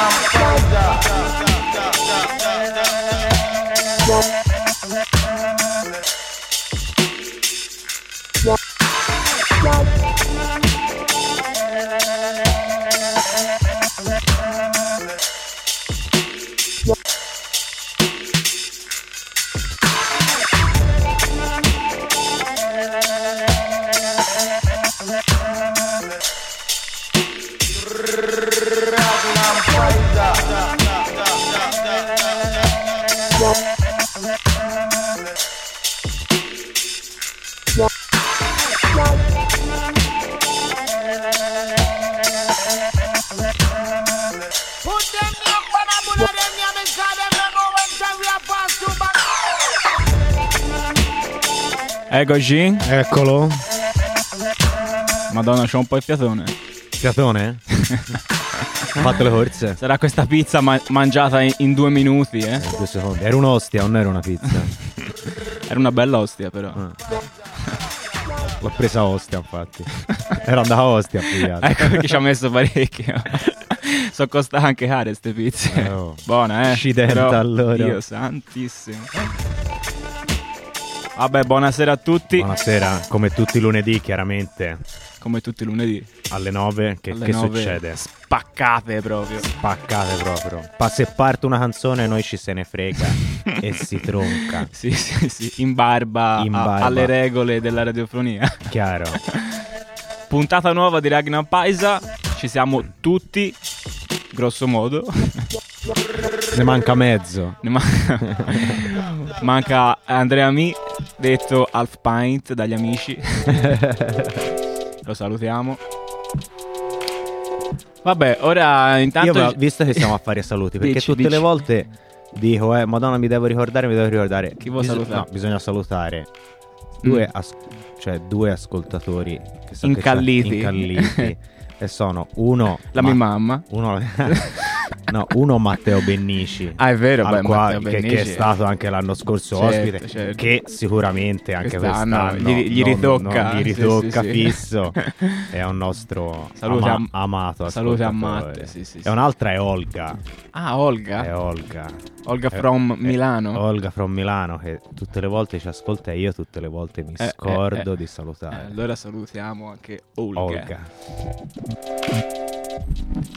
I'm a soldier. Eccoci. Eccolo. Madonna, c'ho un po' il fiatone. Fiatone? Fatto le corse. Sarà questa pizza ma- mangiata in, in due minuti, eh? Due secondi. Era un'ostia, non era una pizza. Era una bella ostia, però. Ah. L'ho presa ostia, infatti. Era andata ostia a. Ecco perché ci ha messo parecchio. Sono costate anche care ste pizze. Eh, oh. Buona, eh? Accidente, Però, allora. Dio santissimo. Vabbè, buonasera a tutti. Buonasera, come tutti i lunedì, chiaramente. Come tutti i lunedì. Alle 9, che, Alle che nove succede? Spaccate proprio. Spaccate proprio. Pa- se parte una canzone, noi ci se ne frega e si tronca. Sì, sì, sì. In barba, In a- barba. alle regole della radiofonia. Chiaro. Puntata nuova di Ragnar Paisa. Ci siamo tutti, grosso modo. Ne manca mezzo. Ne man- Manca Andrea Mi, detto Half Pint dagli amici. Lo salutiamo. Vabbè, ora intanto... Io, però, visto che siamo a fare saluti, perché Dici, tutte dici. le volte dico, eh, Madonna, mi devo ricordare, mi devo ricordare. Chi vuoi Bis- salutare? No, bisogna salutare due, Mm. as- cioè, due ascoltatori che so Incalliti. Che incalliti. e sono uno. La Ma- mia mamma. Uno, no, uno Matteo Bennici. Ah, è vero, beh, qua- Matteo che, che è Bennici. stato anche l'anno scorso Certo, ospite, certo. che sicuramente anche Quest'anno quest'anno gli- gli non- ritocca, non gli sì, ritocca sì, sì. fisso. è un nostro Salute ama- a- amato salute a. Matte, sì, sì, E sì. un'altra è Olga. Ah, Olga. È Olga. Olga Eh, from eh, Milano. Olga from Milano che tutte le volte ci ascolta e io tutte le volte mi Eh, eh, scordo eh. di Eh, salutare. allora salutiamo anche Olga. Olga.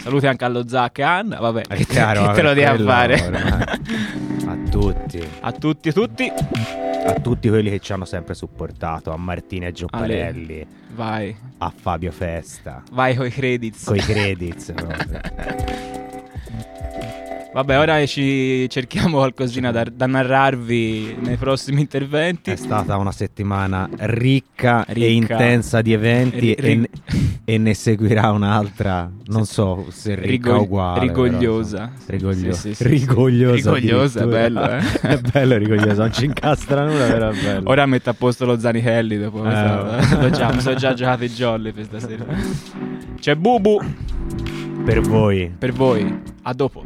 Saluti anche allo Zac e Anna. Vabbè, È che, chiaro, che te lo devi fare. A tutti. a tutti e tutti. A tutti quelli che ci hanno sempre supportato, a Martina e Giopparelli, Vai. a Fabio Festa, Vai coi credits. coi credits. Vabbè, ora ci cerchiamo qualcosina da, da narrarvi nei prossimi interventi. È stata una settimana ricca, e Ricca. intensa di eventi Ri- e, e ne seguirà un'altra, non so se ricca Rigog- uguale. rigogliosa. però. Rigoglio- Sì, sì, sì, rigogliosa. Rigogliosa, bello, eh. è bello rigoglioso, non ci incastra nulla, però è bello. Ora metto a posto lo Zanichelli dopo. Eh, questa- l'ho già, mi sono già giocato i jolly per stasera. C'è Bubu Per voi. per voi. A dopo.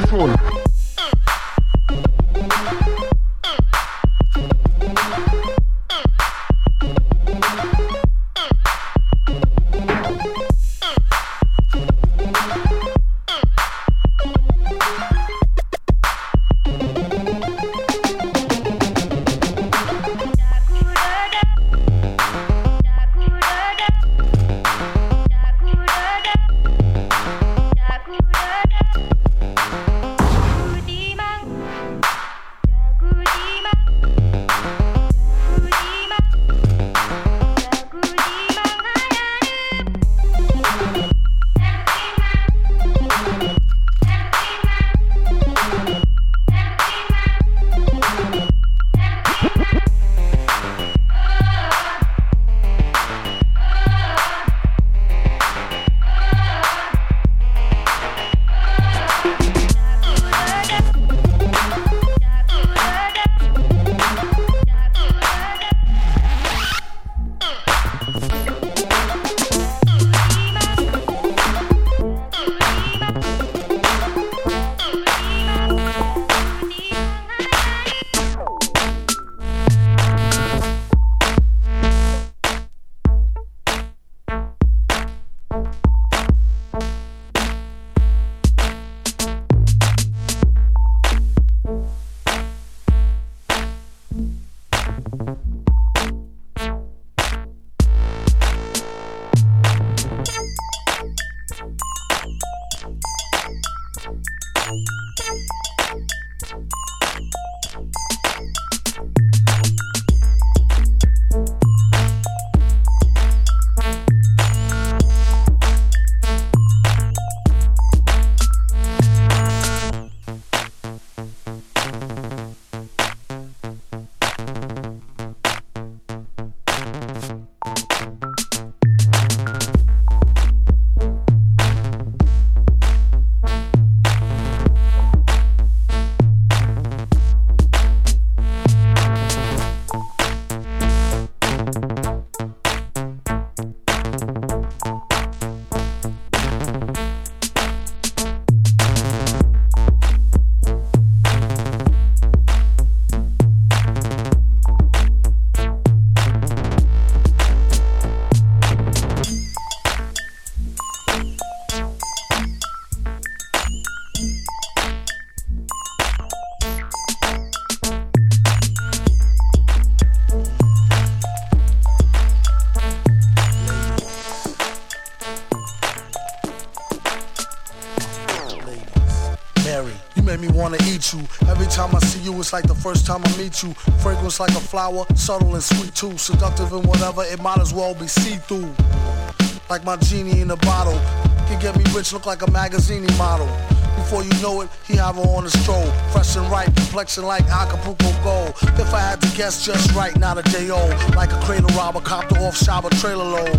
successful. You. Every time I see you, it's like the first time I meet you. Fragrance like a flower, subtle and sweet too. Seductive and whatever, it might as well be see-through. Like my genie in a bottle. Can get me rich, look like a magazine model. Before you know it, he have her on a stroll. Fresh and right, complexion like Acapulco gold. If I had to guess just right, not a day old. Like a cradle robber, copter off shop a trailer load.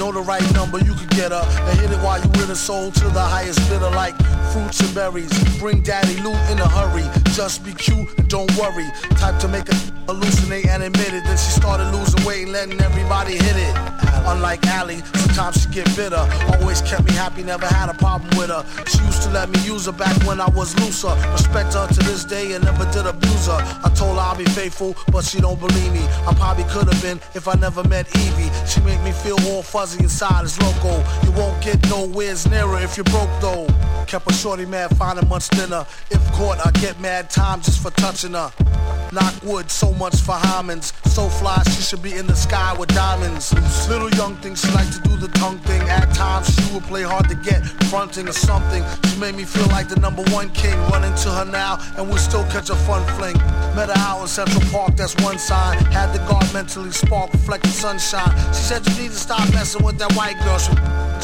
Know the right number, you could get her. And hit it while you in a soul to the highest bidder like fruits and berries. Bring daddy loot in a hurry. Just be cute and don't worry. Type to make a hallucinate and admit it. Then she started losing weight and letting everybody hit it. Unlike Allie, sometimes she get bitter. Always kept me happy, never had a problem with her. She used to let me use her back when I was looser. Respect her to this day and never did abuse her. I told her I'll be faithful, but she don't believe me. I probably could have been if I never met Evie. She make me feel all fuzzy inside, it's loco. You won't get nowhere's nearer if you're broke though. Kept a shorty mad, finding much thinner. If caught, I get mad time just for touching her. Knock wood, so much for Hymens. So fly, she should be in the sky with diamonds. Little young thing, she like to do the tongue thing. At times, she would play hard to get, fronting or something. She made me feel like the number one king. Running to her now, and we still catch a fun fling. Met her out in Central Park, that's one sign. Had the guard mentally spark, reflecting sunshine. She said you need to stop messing with that white girl. She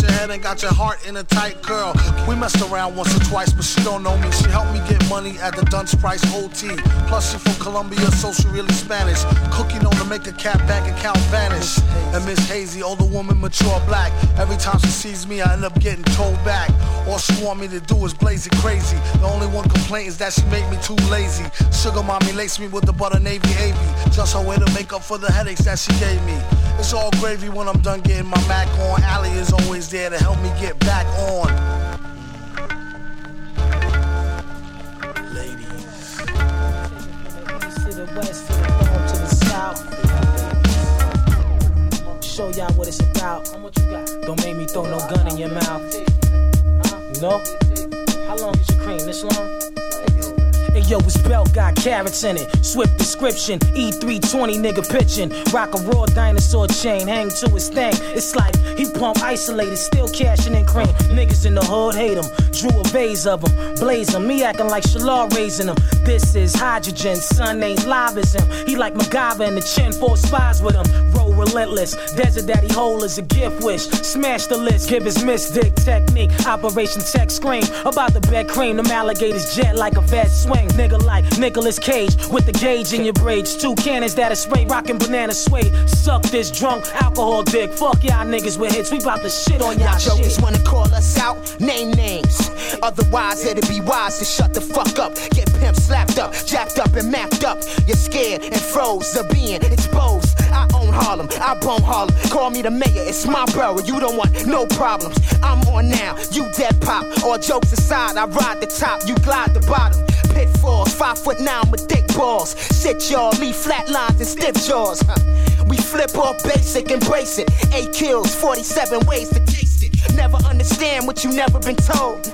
your head and got your heart in a tight curl. We messed around once or twice, but she don't know me. She helped me get money at the Dunce Price OT. Plus, she from Columbia, so she really Spanish. Cookie known to make a cat bank account vanish. And Miss Hazy, older woman, mature black. Every time she sees me, I end up getting told back. All she want me to do is blaze it crazy. The only one complaint is that she make me too lazy. Sugar mommy lace me with the butter navy avy. Just her way to make up for the headaches that she gave me. It's all gravy when I'm done getting my Mac on. Allie is always there to help me get back on. East to the west, Show y'all what it's about. Don't make me throw no gun in your mouth. You know? How long is your cream? This long? Yo, his belt got carrots in it. Swift description, E320 nigga pitching. Rock a raw dinosaur chain, hang to his thing. It's like he pump isolated, still cashing in cream. Niggas in the hood hate him. Drew a vase of him, blaze him. Me acting like Shalar raising him. This is hydrogen, sun ain't live him. He like MacGyver and the chin, four spies with him. Roll relentless, desert daddy hole is a gift wish. Smash the list, give his mystic technique. Operation tech scream about the bed cream. Them alligators jet like a vet swing. Nigga like Nicolas Cage with the gauge in your braids. Two cannons that are spray, rockin' banana suede. Suck this drunk alcohol dick. Fuck y'all niggas with hits. We bout to shit on y'all Jokers shit. wanna call us out, name names. Otherwise, it'd be wise to shut the fuck up. Get pimp slapped up, jacked up and mapped up. You're scared and froze, of being exposed. I own Harlem, I bone Harlem. Call me the mayor, it's my borough. You don't want no problems. I'm on now, you dead pop. All jokes aside, I ride the top, you glide the bottom. Pitfalls, five foot nine with thick balls. Sit y'all, leave flat lines and stiff jaws. We flip off basic, embrace it. Eight kills, 47 ways to taste it. Never understand what you never been told.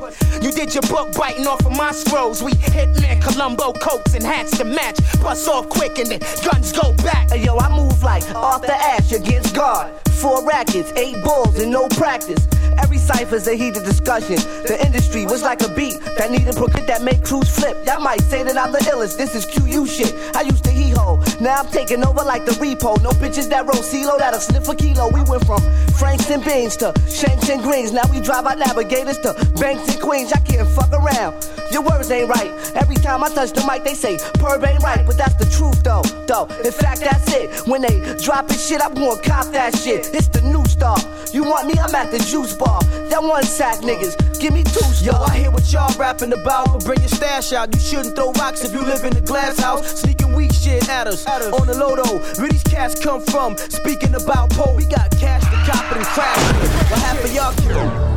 You did your book biting off of my scrolls. We hitman Columbo coats and hats to match. Bust off quick and then guns go back. Yo, I move like Arthur Ashe against God. Four rackets, eight balls, and no practice. Every cipher's a heated discussion. The industry was like a beat that needed crooked that make crews flip. Y'all might say that I'm the illest. This is QU shit. I used to hee ho. Now I'm taking over like the repo. No bitches that roll CeeLo that'll sniff a kilo. We went from Franks and Beans to Shanks and Greens. Now we drive our navigators to Banks and Queens. I can't fuck around. Your words ain't right. Every time I touch the mic, they say Perb ain't right, but that's the truth though. Though, in fact, that's it. When they dropping shit, I'm gonna cop that shit. It's the new star. You want me? I'm at the juice bar. That one sack niggas, give me two. Yo, I hear what y'all rapping about, but bring your stash out. You shouldn't throw rocks if you live in a glass house. Sneaking weak shit at us. On the low though, where these cats come from? Speaking about Poe, we got cash to cop it and crash it. What half of y'all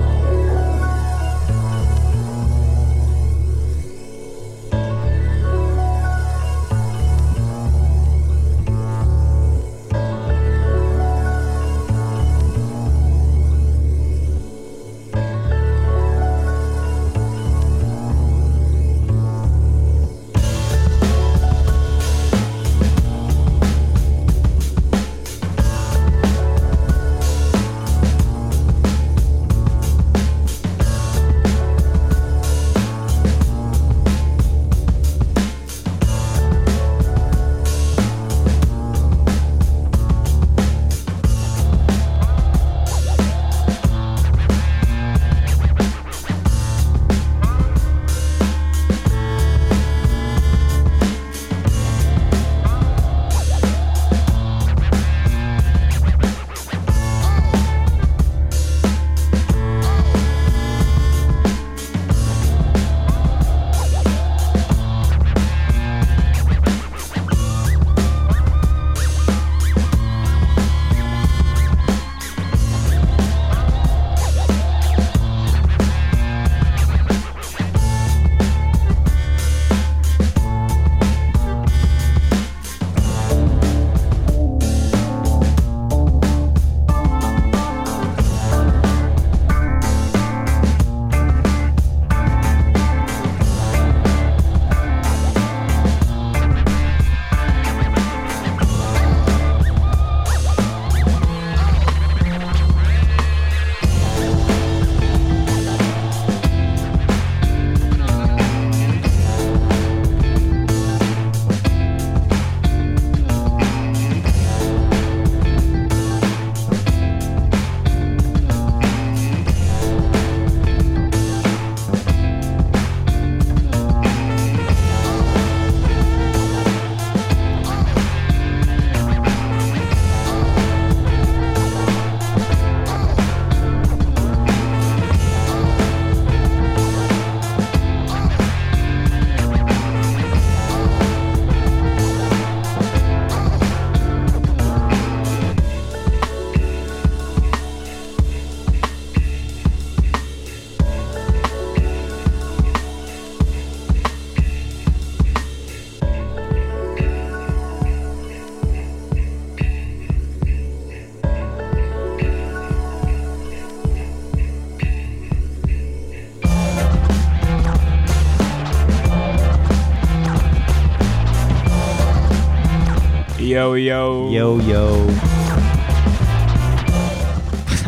Yo yo. Yo yo.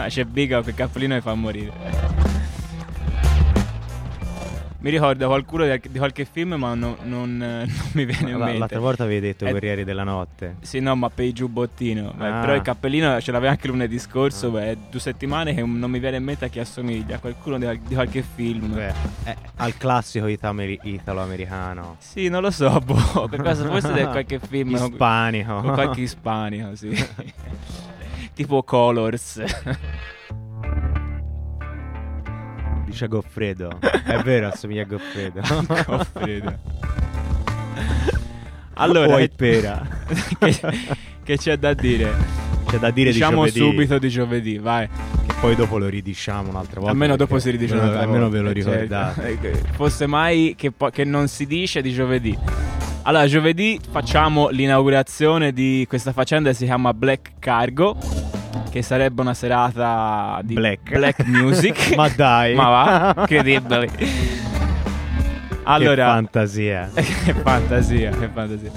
C'è Biga quel cappellino mi fa morire. Mi ricorda qualcuno di, di qualche film, ma non, non, eh, non mi viene in mente. L'altra volta avevi detto Eh, Guerrieri della Notte. Sì, no, ma per il giubbottino. Ah. Però il cappellino ce l'aveva anche lunedì scorso. beh, è due settimane che non mi viene in mente a chi assomiglia. Qualcuno di, di qualche film. Beh, eh, al classico italo- italo-americano. Sì, non lo so, boh, per caso forse di qualche film con- Ispanico. Con qualche ispanico, sì. tipo Colors. Dice Goffredo. È vero, assomiglia a Goffredo. Goffredo. Allora, che- che, c'è da dire? C'è da dire diciamo di subito di giovedì, vai. Che poi dopo lo ridiciamo un'altra volta. Almeno dopo si ridice almeno- un'altra Almeno volta, ve lo certo. ricordate. Eh, che Fosse mai che, po- che non si dice di giovedì. Allora, giovedì facciamo l'inaugurazione di questa faccenda che si chiama Black Cargo. Che sarebbe una serata di Black. music. Ma dai. Ma va, incredibile. Che Allora, fantasia. che fantasia, che fantasia.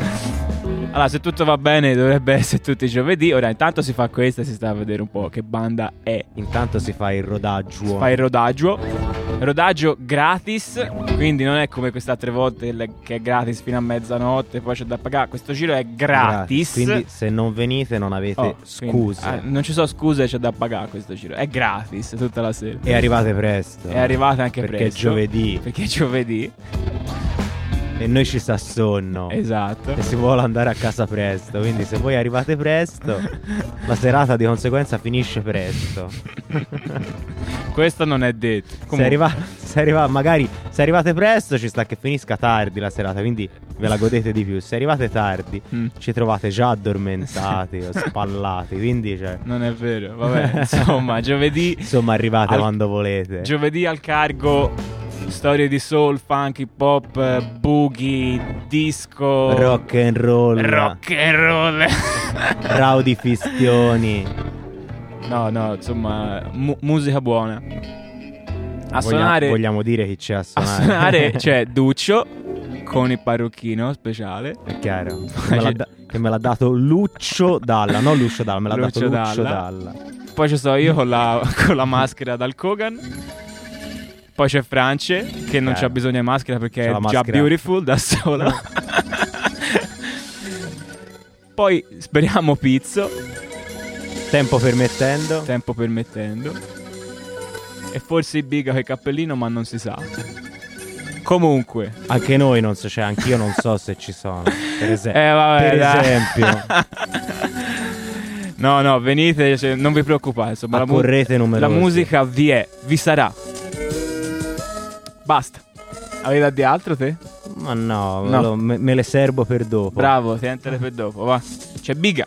Allora, se tutto va bene, dovrebbe essere tutti i giovedì. Ora, intanto si fa questa e si sta a vedere un po' che banda è. Intanto si fa il rodaggio. Fa il rodaggio. Rodaggio gratis, quindi non è come queste altre volte che è gratis fino a mezzanotte, poi c'è da pagare. Questo giro è gratis. Quindi se non venite non avete Oh, quindi, scuse. ah, non ci sono scuse, c'è da pagare questo giro. È gratis tutta la sera. E arrivate presto. È arrivata anche Perché presto. è giovedì. Perché è giovedì. E noi ci sta sonno. Esatto. E si vuole andare a casa presto. Quindi se voi arrivate presto, la serata di conseguenza finisce presto. Questo non è detto. Se, Comunque, arriva, se arriva- magari se arrivate presto ci sta che finisca tardi la serata, quindi ve la godete di più. Se arrivate tardi Mm. ci trovate già addormentati o spallati, quindi cioè, Non è vero. Vabbè, insomma, giovedì. insomma arrivate Al- quando volete. Giovedì al cargo. Storie di soul, funk, hip hop, eh, boogie, disco, Rock and roll, rock and roll. rowdy fistioni. no, no, insomma, mu- musica buona. A Voglia- suonare, vogliamo dire chi c'è a a suonare. suonare c'è Duccio con il parrucchino speciale. È chiaro. Che me, l'ha da- che me l'ha dato Luccio Dalla, non Luccio Dalla, me l'ha Lucio dato Luccio Dalla. Dalla. Poi ci sto io con la, con la maschera dal Kogan. Poi c'è France che non Eh. c'ha bisogno di maschera perché C'ha è già beautiful da sola. Poi speriamo Pizzo, Tempo permettendo. tempo permettendo. E forse Biga il cappellino, ma non si sa. Comunque, Anche noi non so, cioè anch'io non so se ci sono. Per, ese- eh, vabbè, per esempio, no, no, venite, cioè, non vi preoccupate. Insomma, la, mu- la musica vi è, vi sarà. Basta. Avevi da dire altro te? Ma no, No. me, me le serbo per dopo. Bravo, tientele per dopo, va. C'è Biga.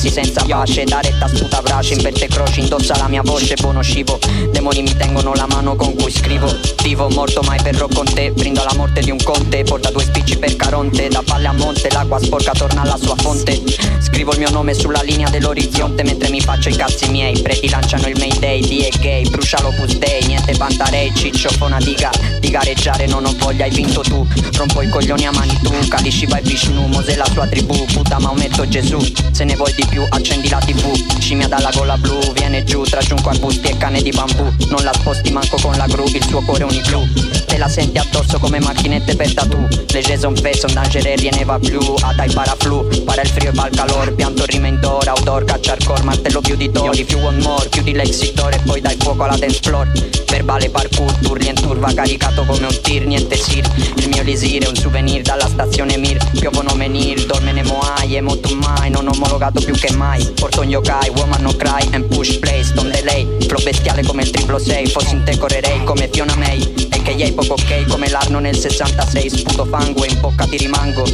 Vorace Ho i sensi senza pace Da retta sputa brace In verte croci indossa la mia voce Buono scivo. Demoni mi tengono la mano con cui scrivo. Vivo morto mai verrò con te. Brindo alla morte di un conte Porta due spicci per Caronte. Da valle a monte l'acqua sporca torna alla sua fonte. Scrivo il mio nome sulla linea dell'orizzonte Mentre mi faccio i cazzi miei. Preti lanciano il Mayday Di e gay Brucia l'opus dei Niente pantarei Ciccio fonadiga Di gareggiare non ho voglia Hai vinto tu. Rompo i coglioni a mani tu Kali e Vishnu Mosè la sua tribù Buddha Maometto Gesù. Se ne vuoi di più accendi la tv Scimmia dalla gola blu Viene giù tra giunco arbusti e canne di bambù Non la sposti manco con la gru Il suo cuore uniclù Te la senti addosso come macchinette per tatu Léger son fait, son dangereux, rien ne va plus Atai paraflu, para il frio e va il calor Pianto rime in door, outdoor, cacciarcore Martello più di tor, di più one more Chiudi l'exitore e poi dai fuoco alla dance floor Verbale parkour, turli in turva Caricato come un tir, niente sir Il mio lisir è un souvenir dalla stazione Mir Piovono menir, dormene moai E molto mai, non omologato più che mai. Porto un yokai, woman no cry And push play, stone delay Flow bestiale come il triplo 6 Fossi in te correrei come Fiona May. E che gli poco ok come l'Arno nel 66 Sputo fango e in bocca ti rimango.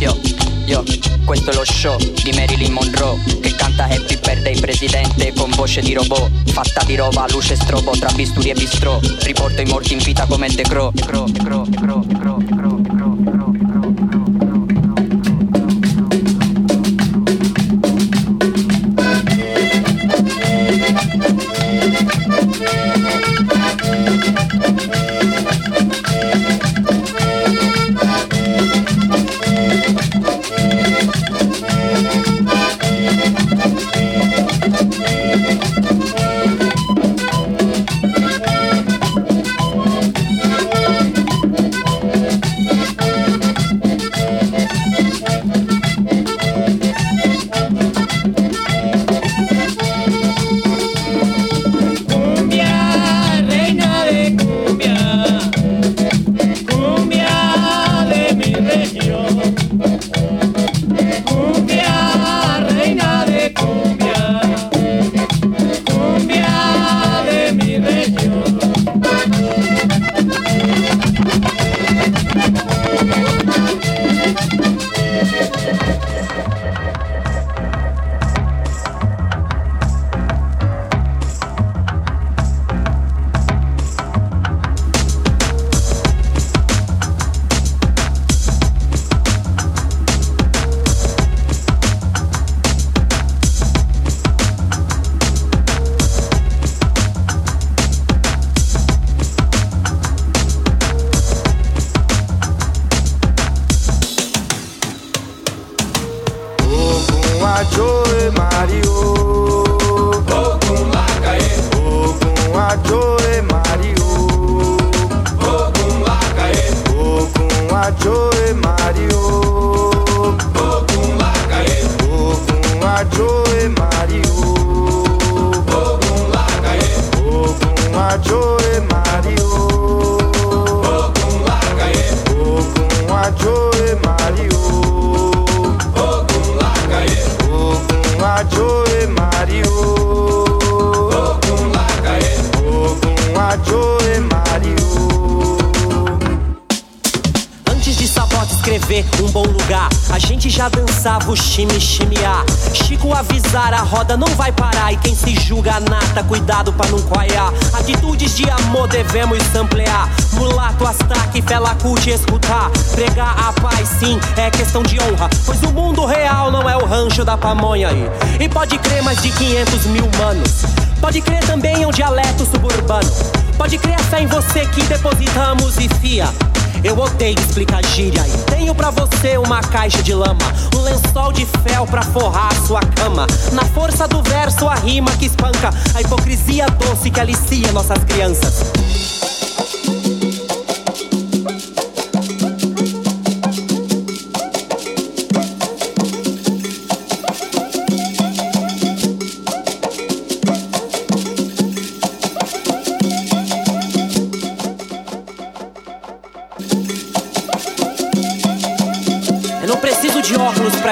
Yo, yo, questo è lo show di Marilyn Monroe Che canta Happy Birthday presidente con voce di robot. Fatta di roba, luce strobo tra bisturi e bistrò. Riporto i morti in vita come Crow The Crow, The Crow, The Crow, The Crow, The Crow, The Crow, E pode crer mais de 500 mil manos. Pode crer também é um dialeto suburbano. Pode crer a fé em você que depositamos e fia. Eu odeio explicar gíria e tenho pra você uma caixa de lama, um lençol de fel pra forrar a sua cama. Na força do verso, a rima que espanca, a hipocrisia doce que alicia nossas crianças.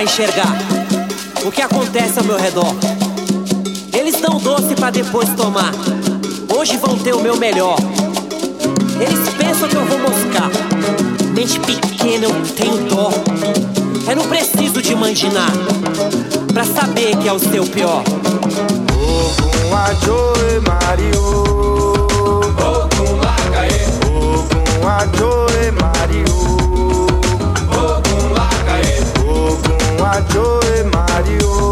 Pra enxergar o que acontece ao meu redor. Eles dão doce pra depois tomar. Hoje vão ter o meu melhor. Eles pensam que eu vou moscar. Mente pequena, eu tenho dó. Eu não preciso de mandinar pra saber que é o seu pior. Ajo e Mario. Ogun lakaye. Ogun ajo e Mario. Ajo e Mario.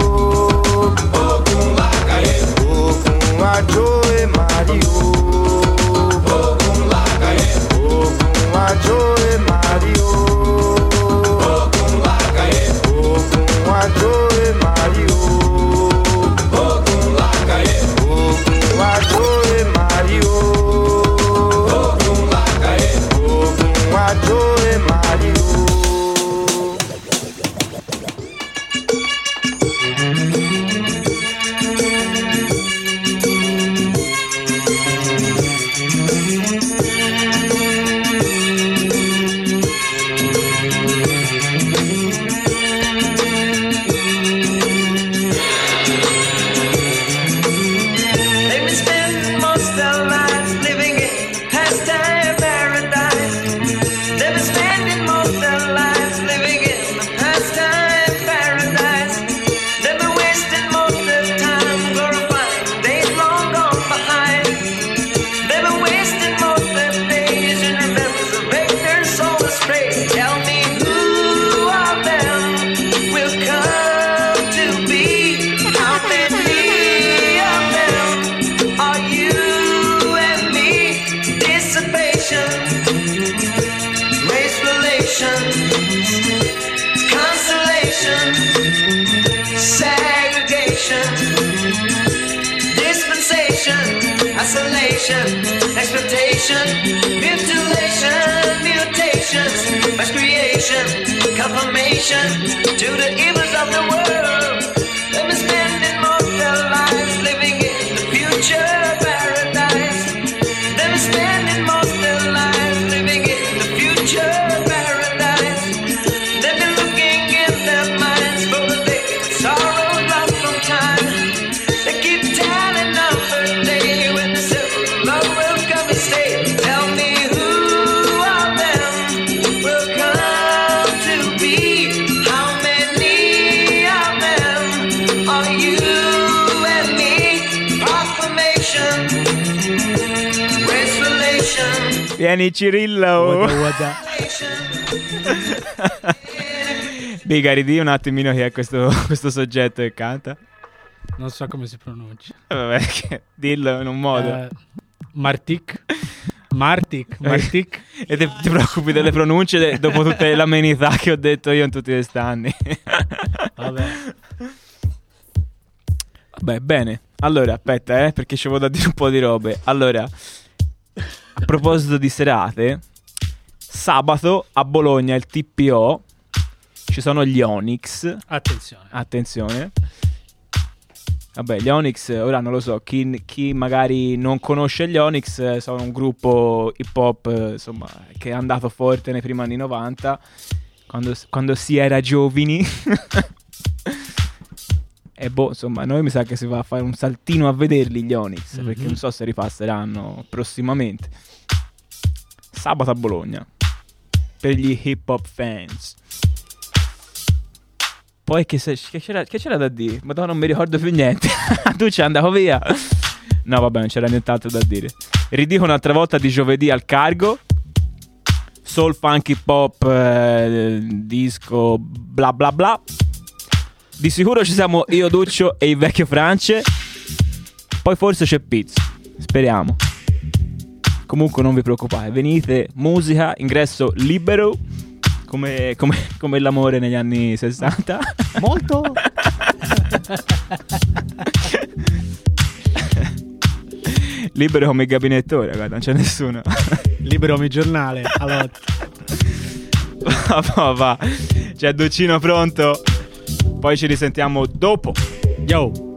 To the evils of the world. Vieni Cirillo. Biga, ridi un attimino chi è questo, questo soggetto che canta. Non so come si pronuncia. Eh, Vabbè, che- dillo in un modo. Eh, Martic. Martic. Martic. e te- ti preoccupi delle pronunce de- dopo tutte le amenità che ho detto io in tutti questi anni. Vabbè. Vabbè, bene. Allora, aspetta, eh, perché ci voglio da dire un po' di robe. Allora, a proposito di serate, sabato a Bologna il TPO ci sono gli Onyx. Attenzione. Attenzione. Vabbè, gli Onyx, ora non lo so, chi, chi magari non conosce gli Onyx eh, sono un gruppo hip hop, eh, insomma, che è andato forte nei primi anni 90, quando, quando si era giovani. e boh, insomma, noi mi sa che si va a fare un saltino a vederli gli Onyx, perché Mhm. non so se ripasseranno prossimamente. Sabato a Bologna, per gli hip hop fans. Poi che, se- che c'era, che c'era da dire? Ma non mi ricordo più niente. tu ci andato via. No, vabbè, non c'era nient'altro da dire. Ridico un'altra volta di giovedì al cargo. Soul, funk, hip hop, eh, disco, bla bla bla. Di sicuro ci siamo io, Duccio e il vecchio France. Poi forse c'è Pizzo. Speriamo. Comunque non vi preoccupate, venite, musica, ingresso libero. Come, come- come l'amore negli anni 60. Molto. Libero come il gabinettore, guarda, non c'è nessuno. Libero come giornale. Allora, va, va, va. C'è Duccino pronto. Poi ci risentiamo dopo. Yo.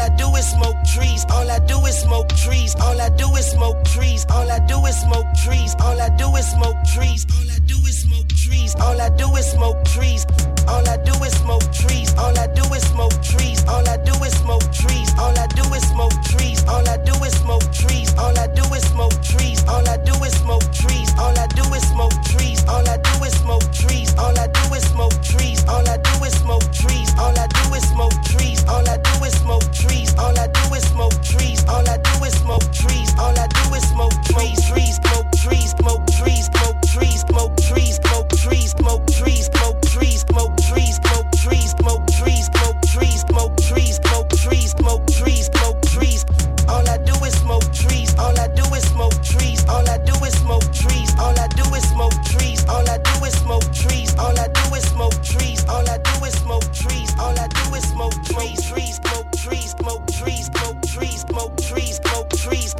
I do is smoke trees. All I do is smoke trees. All I do is smoke trees. All I do is smoke trees. All I do is smoke trees. All I do is smoke trees. All I do is smoke trees. All I do is smoke trees. All I do is smoke trees. All I do is smoke trees. All I do is smoke trees. All I do is smoke trees. All I do is smoke trees. All I do is smoke trees. All I do is smoke trees. All I do is smoke trees. All I do is smoke trees. All I do is smoke trees. All I do is smoke trees. All I do is smoke trees. All I do is smoke trees. All I do is smoke trees. All I do is smoke trees. Trees, smoke trees, smoke trees, smoke trees, smoke trees, smoke trees, smoke trees, smoke trees, smoke trees, smoke trees, smoke trees, smoke trees, smoke trees, smoke trees, smoke trees, smoke trees. All I do is smoke trees. All I do is smoke trees. All I do is smoke trees. All I do is smoke trees. All I do is smoke trees. All I do is smoke trees. All I do is smoke trees. All I do is smoke trees. Trees, trees,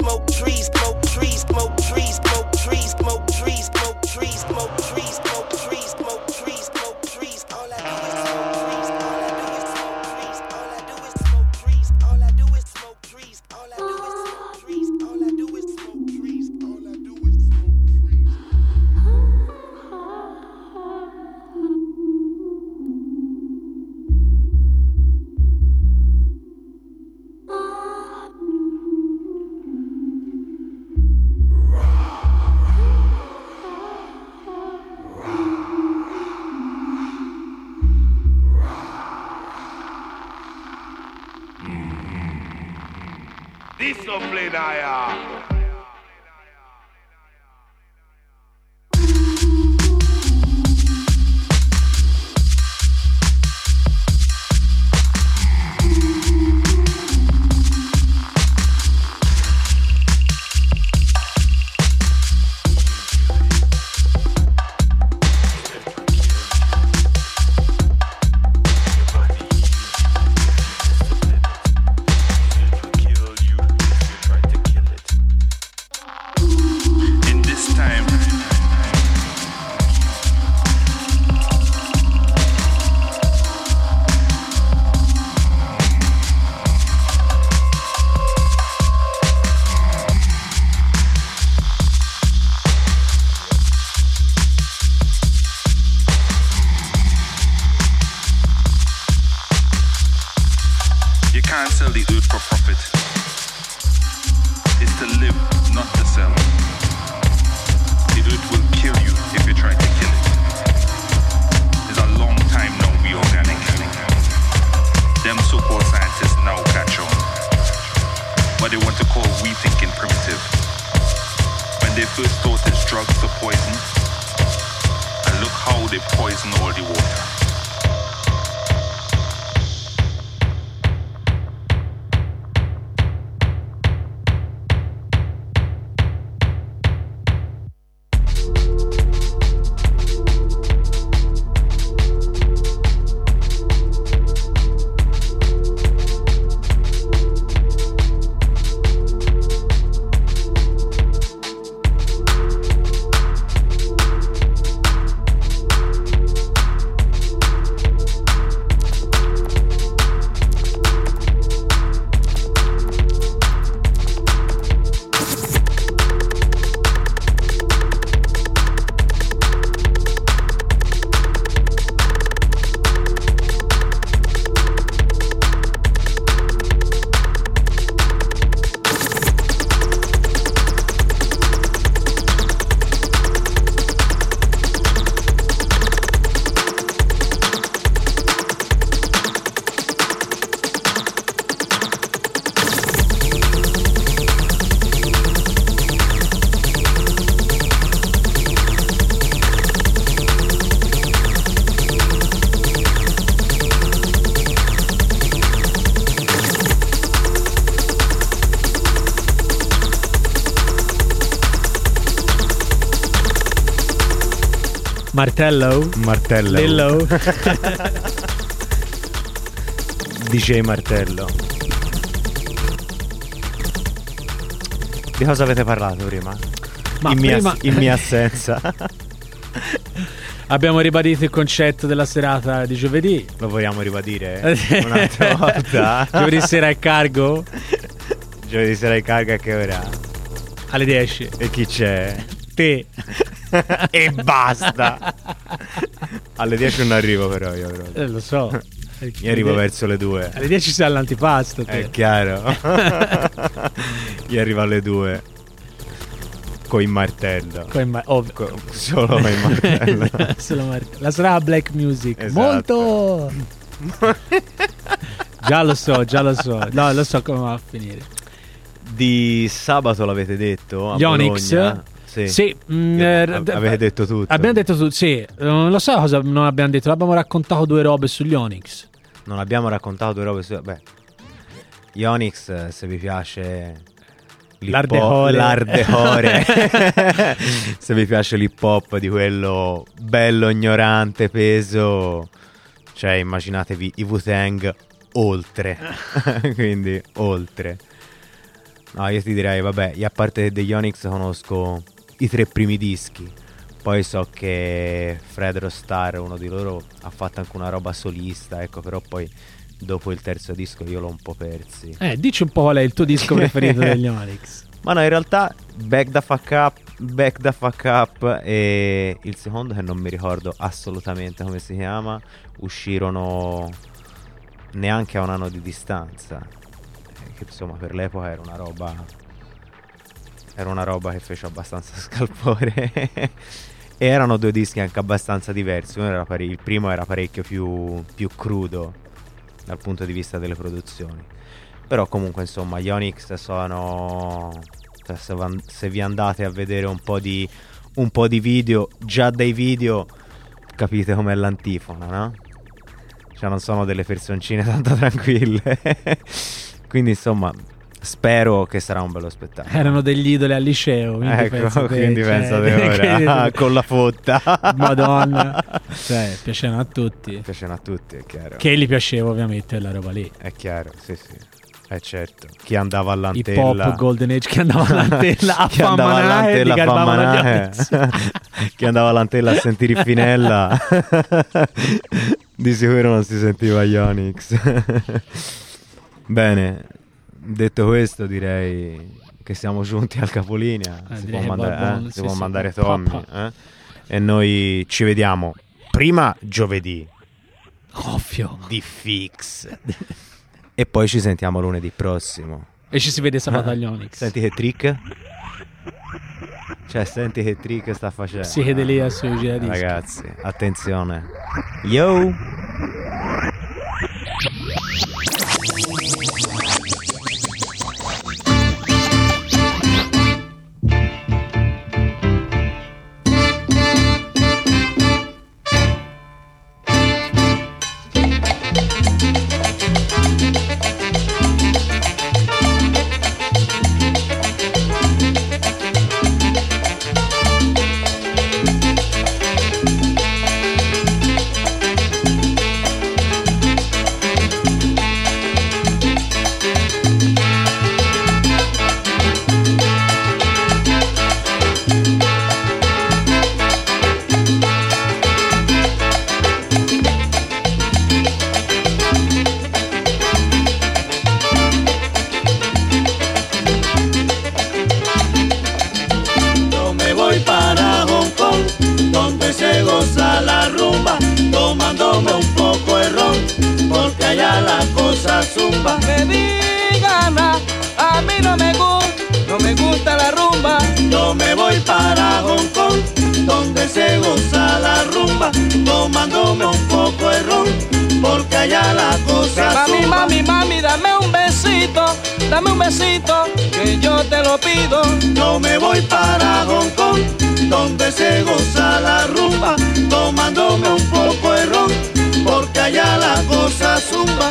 smoke trees, Naya. Martello? Martello. Lillo? DJ Martello. Di cosa avete parlato prima? Ma in, mia, prima- in mia assenza. Abbiamo ribadito il concetto della serata di giovedì. Lo vogliamo ribadire un'altra volta? Giovedì sera è cargo? Giovedì sera in carga a che ora? Alle 10. E chi c'è? Te. e basta. Alle 10 non arrivo però io. Però. Eh, lo so. Io arrivo verso le 2. Alle 10 sei all'antipasto. Te. È chiaro. io arrivo alle 2. Con il martello. Coi ma- ovvio. Co- solo con il martello. Solo Mart- La sarà black music. Esatto. Molto. già lo so, già lo so. No, lo so come va a finire. Di sabato l'avete detto? A Onyx? Bologna? Sì. Sì, mm, eh, av- avete detto tutto. Abbiamo detto tutto, sì. Non lo so cosa non abbiamo detto. Abbiamo raccontato due robe sugli Onyx. Non abbiamo raccontato due robe su... Beh, gli Onyx, se vi piace... L'ardecore. L'ardecore. se vi piace l'hip hop di quello bello, ignorante, peso... Cioè, immaginatevi i Wu-Tang oltre. Quindi, oltre. No, io ti direi, vabbè, io a parte degli Onyx conosco i tre primi dischi. Poi so che Fred Rostar, uno di loro, ha fatto anche una roba solista, ecco, però poi dopo il terzo disco io l'ho un po' persi. Eh, dici un po' qual è il tuo disco preferito degli Onyx. Ma no, in realtà Back the Fuck Up, Back the Fuck Up e il secondo che non mi ricordo assolutamente come si chiama, uscirono neanche a un anno di distanza. Eh, Che insomma per l'epoca era una roba era una roba che fece abbastanza scalpore. e erano due dischi anche abbastanza diversi. Pare- il primo era parecchio più, più crudo dal punto di vista delle produzioni. Però comunque insomma gli Onyx sono... cioè, se, van- se vi andate a vedere un po' di, un po' di video, già dai video capite com'è l'antifona, no? Cioè non sono delle personcine tanto tranquille. Quindi insomma spero che sarà un bello spettacolo. Erano degli idoli al liceo. Quindi Ecco, pensate, quindi cioè, pensate ora, quindi- con la fotta. Madonna. Cioè, piacevano a tutti. Piacevano a tutti, è chiaro. Che gli piaceva ovviamente quella roba lì. È chiaro, sì sì. Eh certo, chi andava Hip all'antella hop, Golden Age, che andava all'antella a chi andava all'antella a Onyx. chi andava all'antella a sentire Finella di sicuro non si sentiva gli Onyx bene detto questo direi che siamo giunti al capolinea Eh, si, può mandare, eh? si può mandare Tommy eh? e noi ci vediamo prima giovedì Ovvio. di fix e poi ci sentiamo lunedì prossimo E ci si vede sabato agli Onyx. Senti che trick? Cioè, senti che trick sta facendo. Psichedelia sui giradischi. Ragazzi, attenzione. Yo dame un besito, que yo te lo pido. Yo me voy para Hong Kong, donde se goza la rumba, tomándome un poco de ron, porque allá la cosa zumba.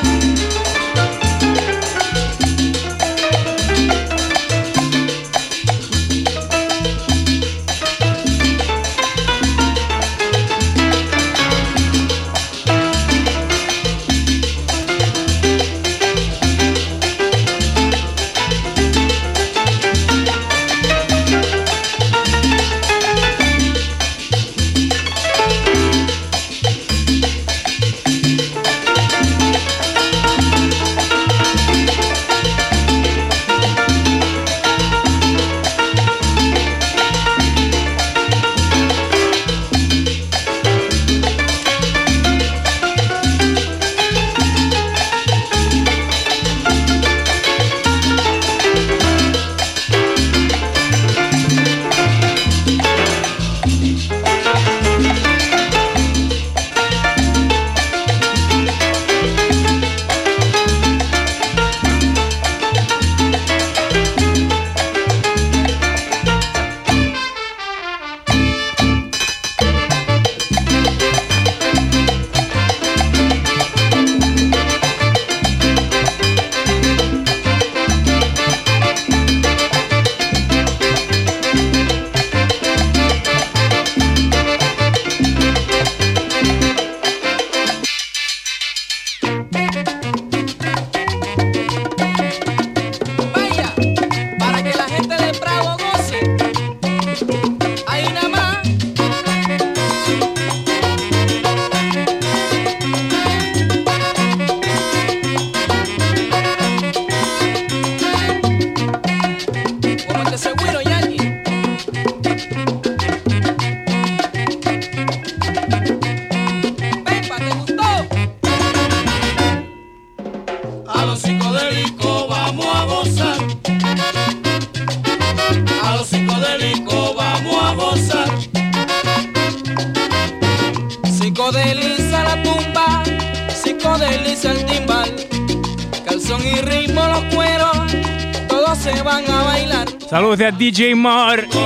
DJ Mar.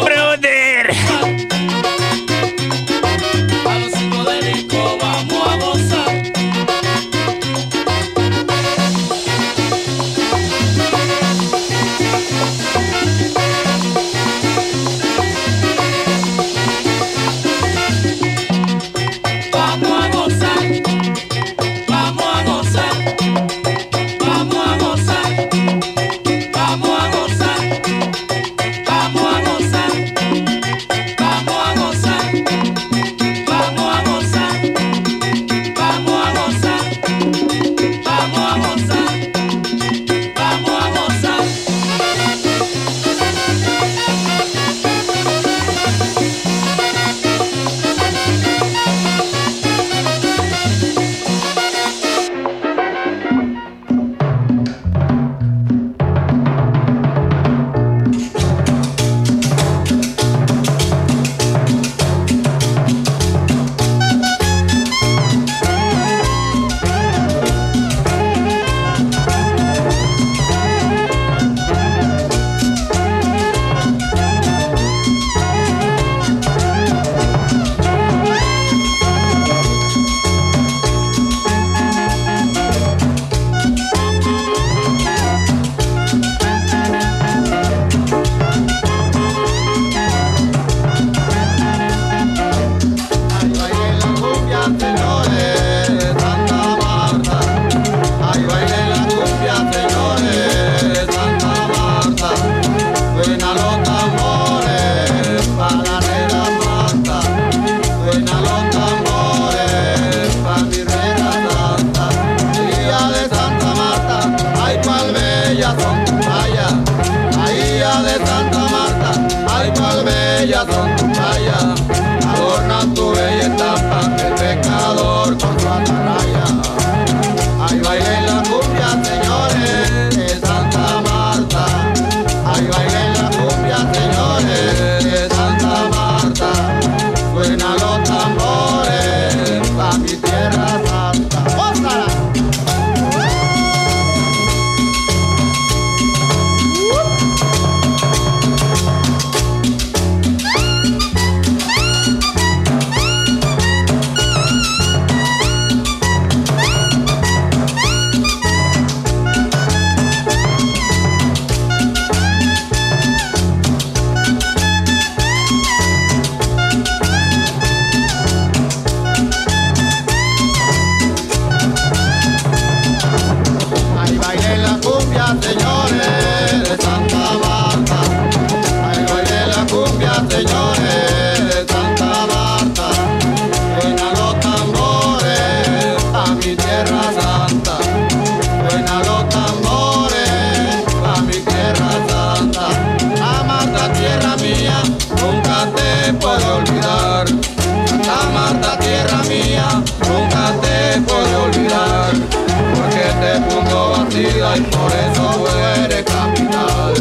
y por eso eres capital.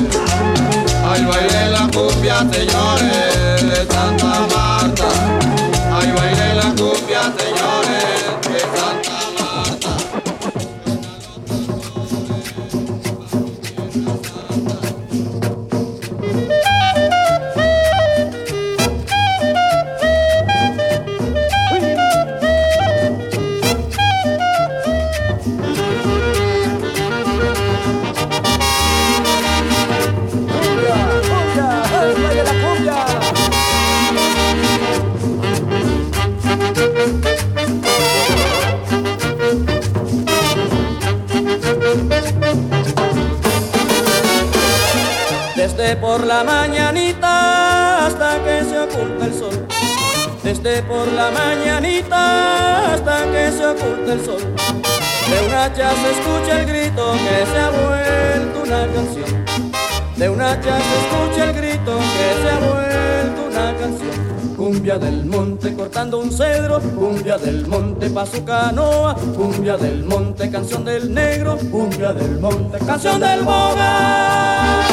Al baile la cumbia, señores, de por la mañanita hasta que se oculta el sol. De un hacha se escucha el grito que se ha vuelto una canción. De un hacha se escucha el grito que se ha vuelto una canción cumbia del monte cortando un cedro, cumbia del monte pa' su canoa, cumbia del monte canción del negro, cumbia del monte canción del boga.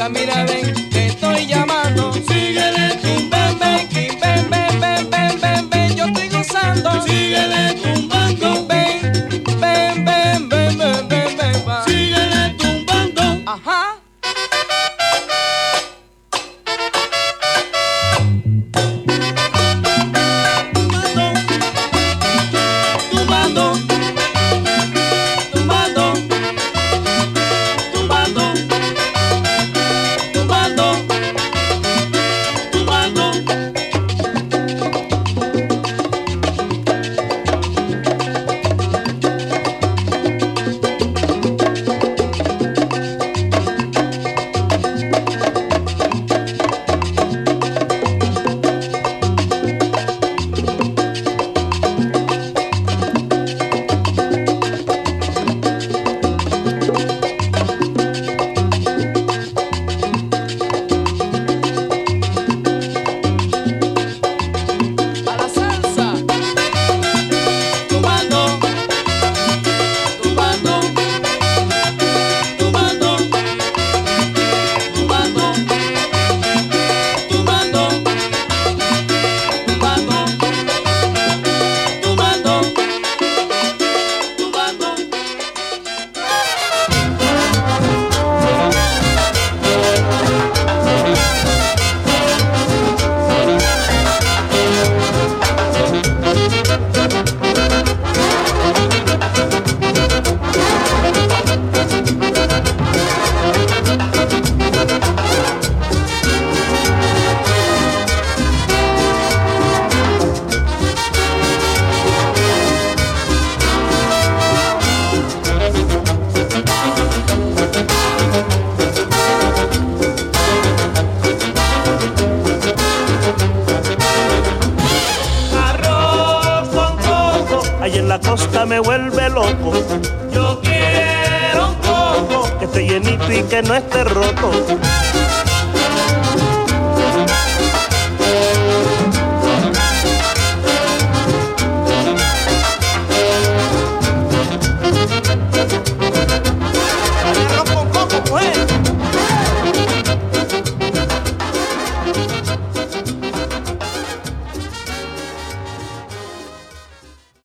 amiga, mira.